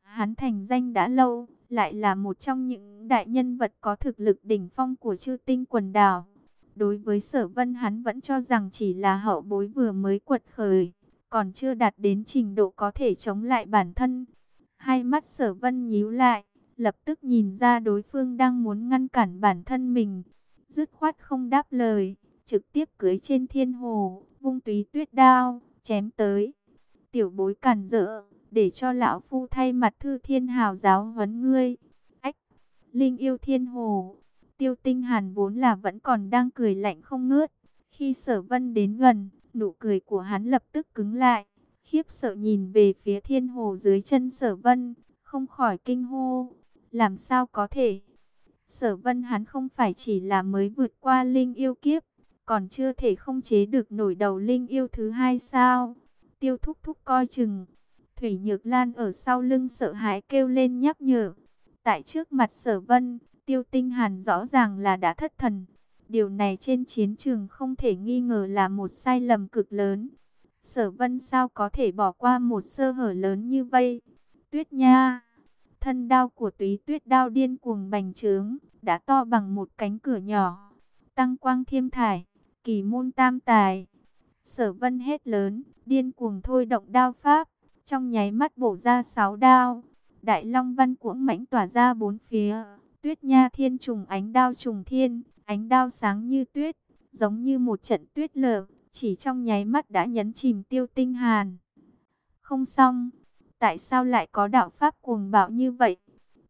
A: Hắn thành danh đã lâu, lại là một trong những đại nhân vật có thực lực đỉnh phong của chư tinh quần đảo. Đối với sở vân hắn vẫn cho rằng chỉ là hậu bối vừa mới quật khởi, còn chưa đạt đến trình độ có thể chống lại bản thân. Hai mắt sở vân nhíu lại, lập tức nhìn ra đối phương đang muốn ngăn cản bản thân mình. Dứt khoát không đáp lời, trực tiếp cưới trên thiên hồ, vung túy tuyết đao, chém tới. Tiểu bối cản rỡ, để cho lão phu thay mặt thư thiên hào giáo huấn ngươi. Ách, linh yêu thiên hồ, tiêu tinh hàn vốn là vẫn còn đang cười lạnh không ngớt. Khi sở vân đến gần, nụ cười của hắn lập tức cứng lại, khiếp sợ nhìn về phía thiên hồ dưới chân sở vân, không khỏi kinh hô. Làm sao có thể? Sở vân hắn không phải chỉ là mới vượt qua linh yêu kiếp, còn chưa thể không chế được nổi đầu linh yêu thứ hai sao? Tiêu thúc thúc coi chừng. Thủy Nhược Lan ở sau lưng sợ hãi kêu lên nhắc nhở. Tại trước mặt sở vân, tiêu tinh hàn rõ ràng là đã thất thần. Điều này trên chiến trường không thể nghi ngờ là một sai lầm cực lớn. Sở vân sao có thể bỏ qua một sơ hở lớn như vậy? Tuyết nha! Thân đao của túy tuyết đao điên cuồng bành trướng, đã to bằng một cánh cửa nhỏ. Tăng quang thiêm thải, kỳ môn tam tài. Sở vân hết lớn, điên cuồng thôi động đao pháp, trong nháy mắt bổ ra sáu đao. Đại Long Văn cuỗng mãnh tỏa ra bốn phía, tuyết nha thiên trùng ánh đao trùng thiên, ánh đao sáng như tuyết, giống như một trận tuyết lở, chỉ trong nháy mắt đã nhấn chìm tiêu tinh hàn. Không xong, tại sao lại có đạo pháp cuồng bạo như vậy?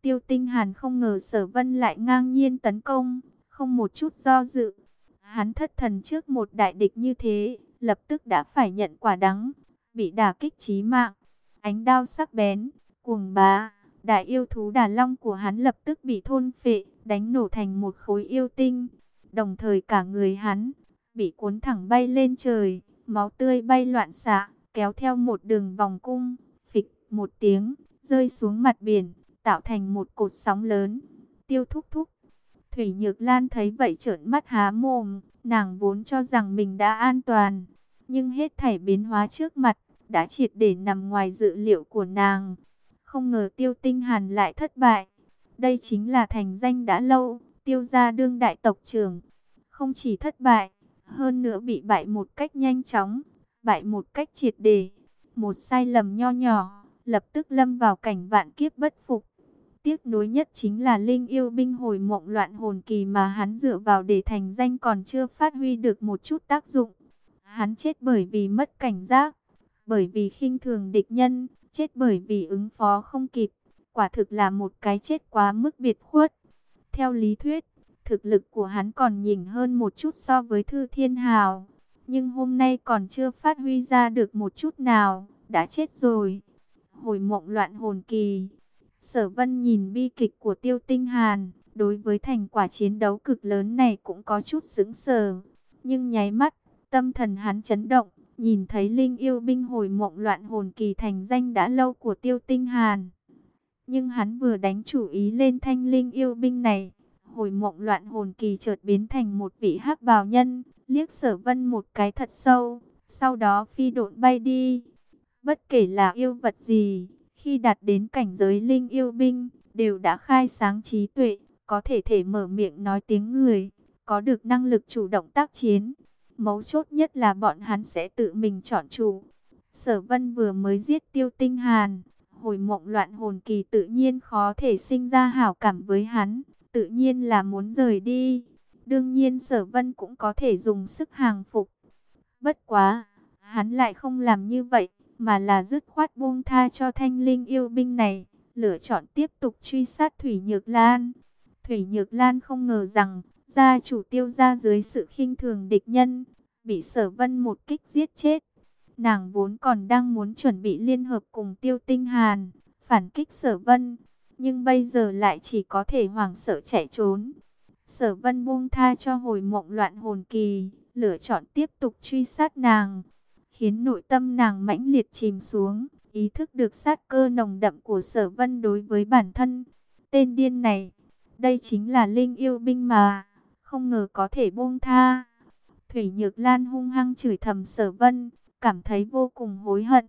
A: Tiêu tinh hàn không ngờ sở vân lại ngang nhiên tấn công, không một chút do dự. Hắn thất thần trước một đại địch như thế, lập tức đã phải nhận quả đắng, bị đả kích chí mạng. Ánh đao sắc bén, cuồng bá, đại yêu thú đà long của hắn lập tức bị thôn phệ, đánh nổ thành một khối yêu tinh. Đồng thời cả người hắn, bị cuốn thẳng bay lên trời, máu tươi bay loạn xạ, kéo theo một đường vòng cung, phịch một tiếng, rơi xuống mặt biển, tạo thành một cột sóng lớn. Tiêu thúc thúc. Thủy Nhược Lan thấy vậy trợn mắt há mồm, nàng vốn cho rằng mình đã an toàn, nhưng hết thảy biến hóa trước mặt, đã triệt để nằm ngoài dự liệu của nàng. Không ngờ tiêu tinh hàn lại thất bại. Đây chính là thành danh đã lâu, tiêu gia đương đại tộc trưởng. Không chỉ thất bại, hơn nữa bị bại một cách nhanh chóng, bại một cách triệt để. Một sai lầm nho nhỏ, lập tức lâm vào cảnh vạn kiếp bất phục. Tiếc nuối nhất chính là linh yêu binh hồi mộng loạn hồn kỳ mà hắn dựa vào để thành danh còn chưa phát huy được một chút tác dụng. Hắn chết bởi vì mất cảnh giác, bởi vì khinh thường địch nhân, chết bởi vì ứng phó không kịp. Quả thực là một cái chết quá mức biệt khuất. Theo lý thuyết, thực lực của hắn còn nhỉnh hơn một chút so với Thư Thiên Hào. Nhưng hôm nay còn chưa phát huy ra được một chút nào, đã chết rồi. Hồi mộng loạn hồn kỳ. Sở Vân nhìn bi kịch của Tiêu Tinh Hàn, đối với thành quả chiến đấu cực lớn này cũng có chút sững sờ, nhưng nháy mắt, tâm thần hắn chấn động, nhìn thấy linh yêu binh hồi mộng loạn hồn kỳ thành danh đã lâu của Tiêu Tinh Hàn. Nhưng hắn vừa đánh chủ ý lên thanh linh yêu binh này, hồi mộng loạn hồn kỳ chợt biến thành một vị hắc bào nhân, liếc sở vân một cái thật sâu, sau đó phi độn bay đi. Bất kể là yêu vật gì, khi đạt đến cảnh giới linh yêu binh, đều đã khai sáng trí tuệ, có thể thể mở miệng nói tiếng người, có được năng lực chủ động tác chiến. Mấu chốt nhất là bọn hắn sẽ tự mình chọn chủ. Sở Vân vừa mới giết Tiêu Tinh Hàn, hồi mộng loạn hồn kỳ tự nhiên khó thể sinh ra hảo cảm với hắn, tự nhiên là muốn rời đi. Đương nhiên Sở Vân cũng có thể dùng sức hàng phục. Bất quá, hắn lại không làm như vậy, mà là dứt khoát buông tha cho thanh linh yêu binh này, lựa chọn tiếp tục truy sát Thủy Nhược Lan. Thủy Nhược Lan không ngờ rằng, gia chủ tiêu gia dưới sự khinh thường địch nhân, bị sở vân một kích giết chết. Nàng vốn còn đang muốn chuẩn bị liên hợp cùng tiêu tinh hàn, phản kích sở vân, nhưng bây giờ lại chỉ có thể hoảng sợ chạy trốn. Sở vân buông tha cho hồi mộng loạn hồn kỳ, lựa chọn tiếp tục truy sát nàng, khiến nội tâm nàng mãnh liệt chìm xuống, ý thức được sát cơ nồng đậm của sở vân đối với bản thân. Tên điên này, đây chính là linh yêu binh mà, không ngờ có thể buông tha. Thủy Nhược Lan hung hăng chửi thầm sở vân, cảm thấy vô cùng hối hận.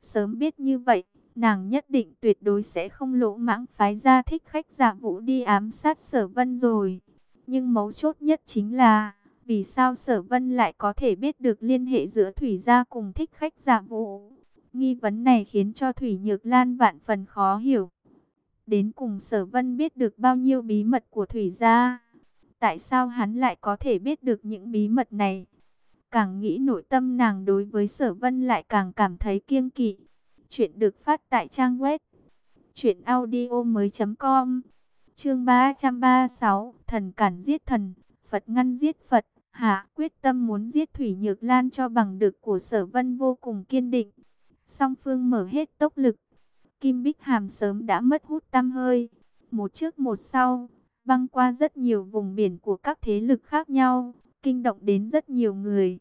A: Sớm biết như vậy, nàng nhất định tuyệt đối sẽ không lỗ mãng phái ra thích khách giả vũ đi ám sát sở vân rồi. Nhưng mấu chốt nhất chính là, vì sao sở vân lại có thể biết được liên hệ giữa Thủy gia cùng thích khách giả vũ? Nghi vấn này khiến cho Thủy Nhược Lan vạn phần khó hiểu. Đến cùng sở vân biết được bao nhiêu bí mật của Thủy gia? Tại sao hắn lại có thể biết được những bí mật này? Càng nghĩ nội tâm nàng đối với sở vân lại càng cảm thấy kiêng kỵ. Chuyện được phát tại trang web chuyểnaudio.com Chương 336 Thần cản giết thần, Phật ngăn giết Phật Hạ quyết tâm muốn giết Thủy Nhược Lan cho bằng được của sở vân vô cùng kiên định. Song phương mở hết tốc lực. Kim Bích Hàm sớm đã mất hút tâm hơi. Một trước một sau, băng qua rất nhiều vùng biển của các thế lực khác nhau, kinh động đến rất nhiều người.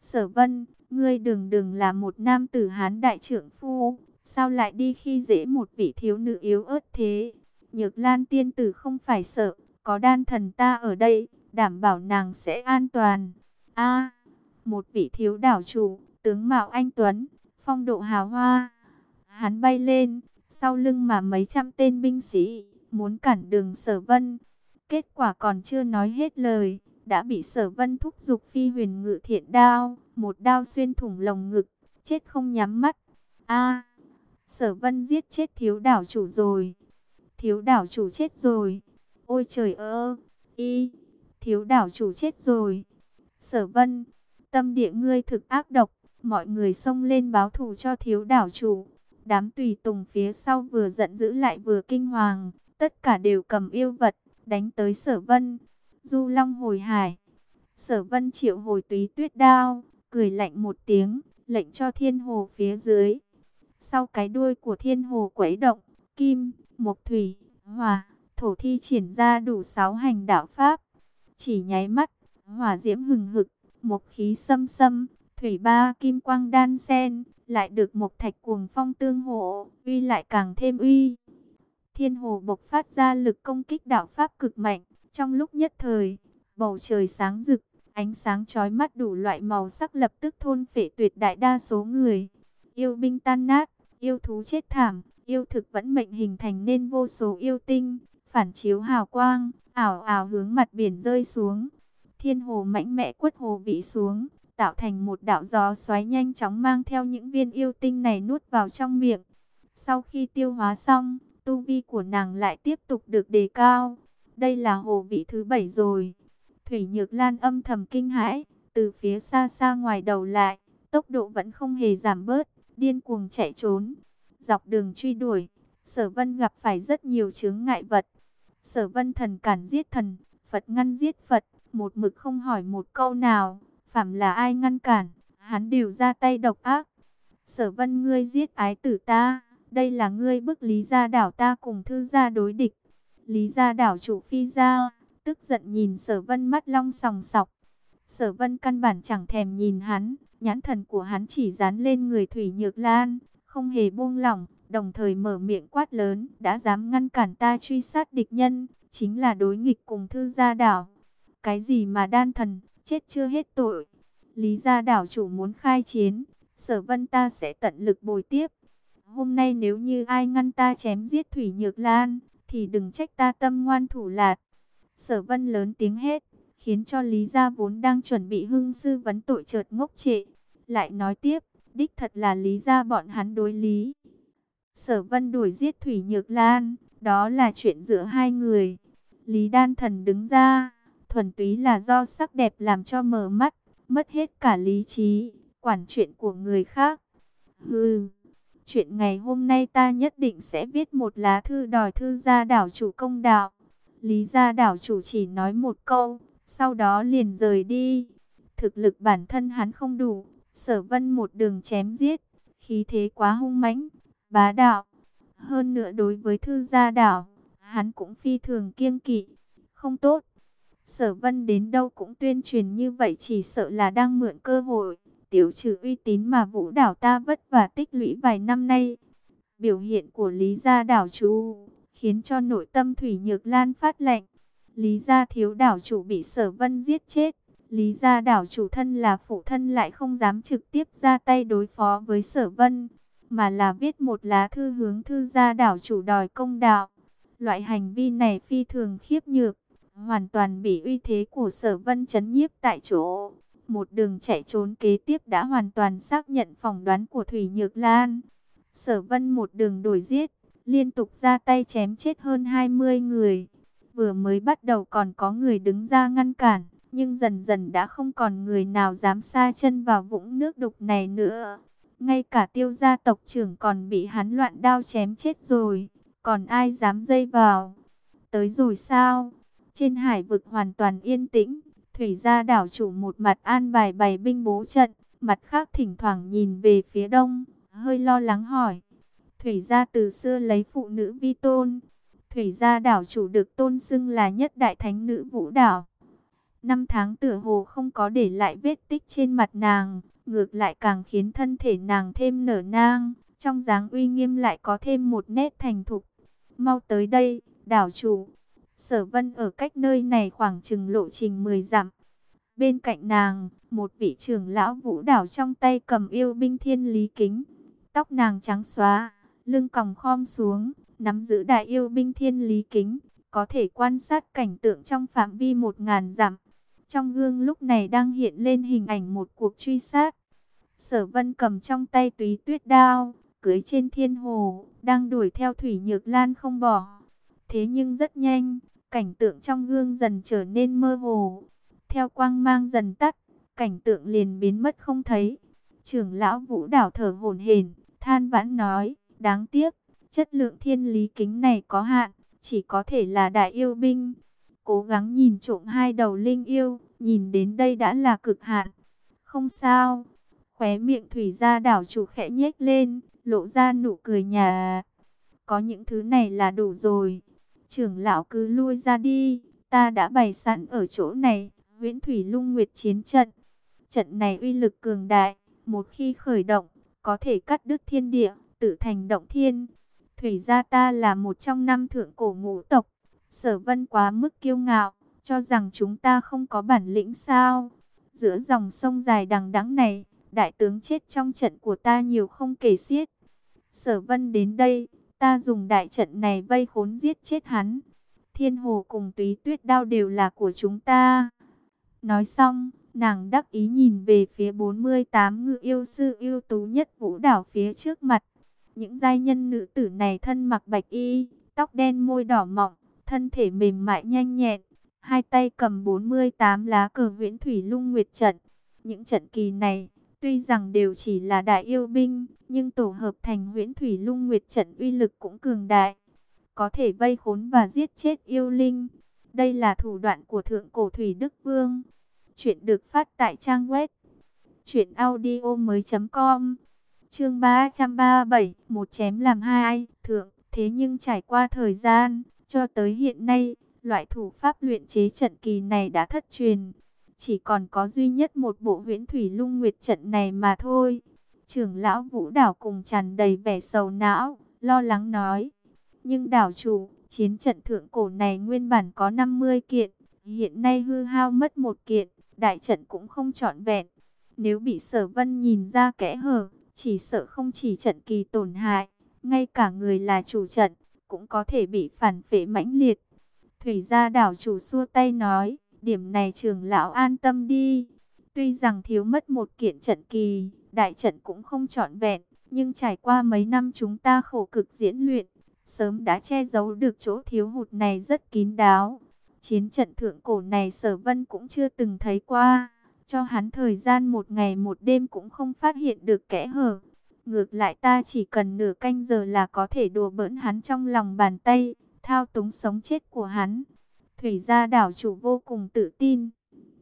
A: Sở Vân, ngươi đừng đừng là một nam tử hán đại trưởng phu, sao lại đi khi dễ một vị thiếu nữ yếu ớt thế? Nhược Lan tiên tử không phải sợ, có đan thần ta ở đây, đảm bảo nàng sẽ an toàn. A, một vị thiếu đảo chủ, tướng mạo anh tuấn, phong độ hào hoa. Hắn bay lên, sau lưng mà mấy trăm tên binh sĩ muốn cản đường sở vân. Kết quả còn chưa nói hết lời, đã bị sở vân thúc giục phi huyền ngự thiện đao, một đao xuyên thủng lồng ngực, chết không nhắm mắt. A, sở vân giết chết thiếu đảo chủ rồi. Thiếu đảo chủ chết rồi. Ôi trời ơi, y, thiếu đảo chủ chết rồi. Sở vân, tâm địa ngươi thực ác độc, mọi người xông lên báo thù cho thiếu đảo chủ. Đám tùy tùng phía sau vừa giận dữ lại vừa kinh hoàng, tất cả đều cầm yêu vật, đánh tới sở vân. Du long hồi hải, sở vân triệu hồi túy tuyết đao, cười lạnh một tiếng, lệnh cho thiên hồ phía dưới. Sau cái đuôi của thiên hồ quấy động, kim, mộc thủy, hỏa, thổ thi triển ra đủ sáu hành đạo pháp. Chỉ nháy mắt, hỏa diễm hừng hực, mộc khí xâm xâm, thủy ba kim quang đan sen, lại được một thạch cuồng phong tương hộ, uy lại càng thêm uy. Thiên hồ bộc phát ra lực công kích đạo pháp cực mạnh, trong lúc nhất thời, bầu trời sáng rực, ánh sáng chói mắt đủ loại màu sắc lập tức thôn phệ tuyệt đại đa số người. Yêu binh tan nát, yêu thú chết thảm, yêu thực vẫn mệnh hình thành nên vô số yêu tinh, phản chiếu hào quang, ảo ảo hướng mặt biển rơi xuống. Thiên hồ mạnh mẽ quất hồ vị xuống, tạo thành một đạo gió xoáy nhanh chóng mang theo những viên yêu tinh này nuốt vào trong miệng. Sau khi tiêu hóa xong, tu vi của nàng lại tiếp tục được đề cao. Đây là hồ vị thứ bảy rồi. Thủy Nhược Lan âm thầm kinh hãi, từ phía xa xa ngoài đầu lại, tốc độ vẫn không hề giảm bớt, điên cuồng chạy trốn. Dọc đường truy đuổi, Sở Vân gặp phải rất nhiều chướng ngại vật. Sở Vân thần cản giết thần, Phật ngăn giết Phật, một mực không hỏi một câu nào, phạm là ai ngăn cản, hắn đều ra tay độc ác. Sở Vân ngươi giết ái tử ta, đây là ngươi bức Lý Gia Đảo ta cùng thư gia đối địch. Lý Gia Đảo chủ phi gia, tức giận nhìn sở vân mắt long sòng sọc. Sở vân căn bản chẳng thèm nhìn hắn, nhãn thần của hắn chỉ dán lên người Thủy Nhược Lan, không hề buông lỏng, đồng thời mở miệng quát lớn, đã dám ngăn cản ta truy sát địch nhân, chính là đối nghịch cùng thư gia đảo. Cái gì mà đan thần, chết chưa hết tội. Lý gia đảo chủ muốn khai chiến, sở vân ta sẽ tận lực bồi tiếp. Hôm nay nếu như ai ngăn ta chém giết Thủy Nhược Lan, thì đừng trách ta tâm ngoan thủ lạt. Sở vân lớn tiếng hết, khiến cho Lý Gia vốn đang chuẩn bị hưng sư vấn tội chợt ngốc trệ. Lại nói tiếp, đích thật là Lý Gia bọn hắn đối lý. Sở vân đuổi giết Thủy Nhược Lan, đó là chuyện giữa hai người. Lý Đan Thần đứng ra, thuần túy là do sắc đẹp làm cho mờ mắt, mất hết cả lý trí, quản chuyện của người khác. Hừ, chuyện ngày hôm nay ta nhất định sẽ viết một lá thư đòi thư gia đảo chủ công đạo. Lý gia đảo chủ chỉ nói một câu, sau đó liền rời đi. Thực lực bản thân hắn không đủ, sở vân một đường chém giết, khí thế quá hung mãnh, bá đạo. Hơn nữa đối với thư gia đảo, hắn cũng phi thường kiêng kỵ, không tốt. Sở vân đến đâu cũng tuyên truyền như vậy chỉ sợ là đang mượn cơ hội, tiểu trừ uy tín mà vũ đảo ta vất vả tích lũy vài năm nay. Biểu hiện của Lý gia đảo chủ, khiến cho nội tâm Thủy Nhược Lan phát lạnh. Lý gia thiếu đảo chủ bị sở vân giết chết. Lý gia đảo chủ thân là phụ thân lại không dám trực tiếp ra tay đối phó với sở vân, mà là viết một lá thư hướng thư gia đảo chủ đòi công đạo. Loại hành vi này phi thường khiếp nhược, hoàn toàn bị uy thế của sở vân chấn nhiếp tại chỗ. Một đường chạy trốn kế tiếp đã hoàn toàn xác nhận phỏng đoán của Thủy Nhược Lan. Sở vân một đường đổi giết, liên tục ra tay chém chết hơn 20 người. Vừa mới bắt đầu còn có người đứng ra ngăn cản, nhưng dần dần đã không còn người nào dám xa chân vào vũng nước đục này nữa. Ngay cả tiêu gia tộc trưởng còn bị hắn loạn đao chém chết rồi, còn ai dám dây vào. Tới rồi sao? Trên hải vực hoàn toàn yên tĩnh, thủy gia đảo chủ một mặt an bài bày binh bố trận, mặt khác thỉnh thoảng nhìn về phía đông, hơi lo lắng hỏi. Thủy gia từ xưa lấy phụ nữ vi tôn, Thủy gia đảo chủ được tôn xưng là nhất đại thánh nữ vũ đảo. Năm tháng tử hồ không có để lại vết tích trên mặt nàng, ngược lại càng khiến thân thể nàng thêm nở nang, trong dáng uy nghiêm lại có thêm một nét thành thục. Mau tới đây, đảo chủ. Sở vân ở cách nơi này khoảng chừng lộ trình 10 dặm. Bên cạnh nàng, một vị trưởng lão vũ đảo trong tay cầm yêu binh thiên lý kính. Tóc nàng trắng xóa, lưng còng khom xuống, nắm giữ đại yêu binh thiên lý kính, có thể quan sát cảnh tượng trong phạm vi một ngàn dặm. Trong gương lúc này đang hiện lên hình ảnh một cuộc truy sát. Sở vân cầm trong tay túy tuyết đao, cưới trên thiên hồ, đang đuổi theo Thủy Nhược Lan không bỏ. Thế nhưng rất nhanh, cảnh tượng trong gương dần trở nên mơ hồ. Theo quang mang dần tắt, cảnh tượng liền biến mất không thấy. Trưởng lão vũ đảo thở hổn hển, than vãn nói, đáng tiếc, Chất lượng thiên lý kính này có hạn, chỉ có thể là đại yêu binh. Cố gắng nhìn trộm hai đầu linh yêu, nhìn đến đây đã là cực hạn. Không sao, khóe miệng thủy gia đảo chủ khẽ nhếch lên, lộ ra nụ cười nhà. Có những thứ này là đủ rồi. Trưởng lão cứ lui ra đi, ta đã bày sẵn ở chỗ này, Viễn Thủy Lung Nguyệt chiến trận. Trận này uy lực cường đại, một khi khởi động, có thể cắt đứt thiên địa, tự thành động thiên. Thủy gia ta là một trong năm thượng cổ ngũ tộc. Sở vân quá mức kiêu ngạo, cho rằng chúng ta không có bản lĩnh sao. Giữa dòng sông dài đằng đẵng này, đại tướng chết trong trận của ta nhiều không kể xiết. Sở vân đến đây, ta dùng đại trận này vây khốn giết chết hắn. Thiên hồ cùng túy tuyết đao đều là của chúng ta. Nói xong, nàng đắc ý nhìn về phía 48 ngự yêu sư yêu tú nhất vũ đảo phía trước mặt. Những giai nhân nữ tử này thân mặc bạch y, tóc đen môi đỏ mọng, thân thể mềm mại nhanh nhẹn, hai tay cầm 48 lá cờ huyễn thủy lung nguyệt trận. Những trận kỳ này, tuy rằng đều chỉ là đại yêu binh, nhưng tổ hợp thành huyễn thủy lung nguyệt trận uy lực cũng cường đại. Có thể vây khốn và giết chết yêu linh. Đây là thủ đoạn của thượng cổ thủy Đức Vương. Chuyện được phát tại trang web chuyện audio mới.com Chương 337, một chém làm hai, thượng, thế nhưng trải qua thời gian, cho tới hiện nay, loại thủ pháp luyện chế trận kỳ này đã thất truyền. Chỉ còn có duy nhất một bộ huyễn thủy lung nguyệt trận này mà thôi. Trưởng lão vũ đảo cùng tràn đầy vẻ sầu não, lo lắng nói. Nhưng đảo chủ, chiến trận thượng cổ này nguyên bản có 50 kiện, hiện nay hư hao mất một kiện, đại trận cũng không trọn vẹn. Nếu bị sở vân nhìn ra kẽ hở, chỉ sợ không chỉ trận kỳ tổn hại, ngay cả người là chủ trận, cũng có thể bị phản phệ mãnh liệt. Thủy gia đảo chủ xua tay nói, điểm này trường lão an tâm đi. Tuy rằng thiếu mất một kiện trận kỳ, đại trận cũng không trọn vẹn, nhưng trải qua mấy năm chúng ta khổ cực diễn luyện, sớm đã che giấu được chỗ thiếu hụt này rất kín đáo. Chiến trận thượng cổ này sở vân cũng chưa từng thấy qua, cho hắn thời gian một ngày một đêm cũng không phát hiện được kẽ hở. Ngược lại ta chỉ cần nửa canh giờ là có thể đùa bỡn hắn trong lòng bàn tay, thao túng sống chết của hắn. Thủy gia đảo chủ vô cùng tự tin.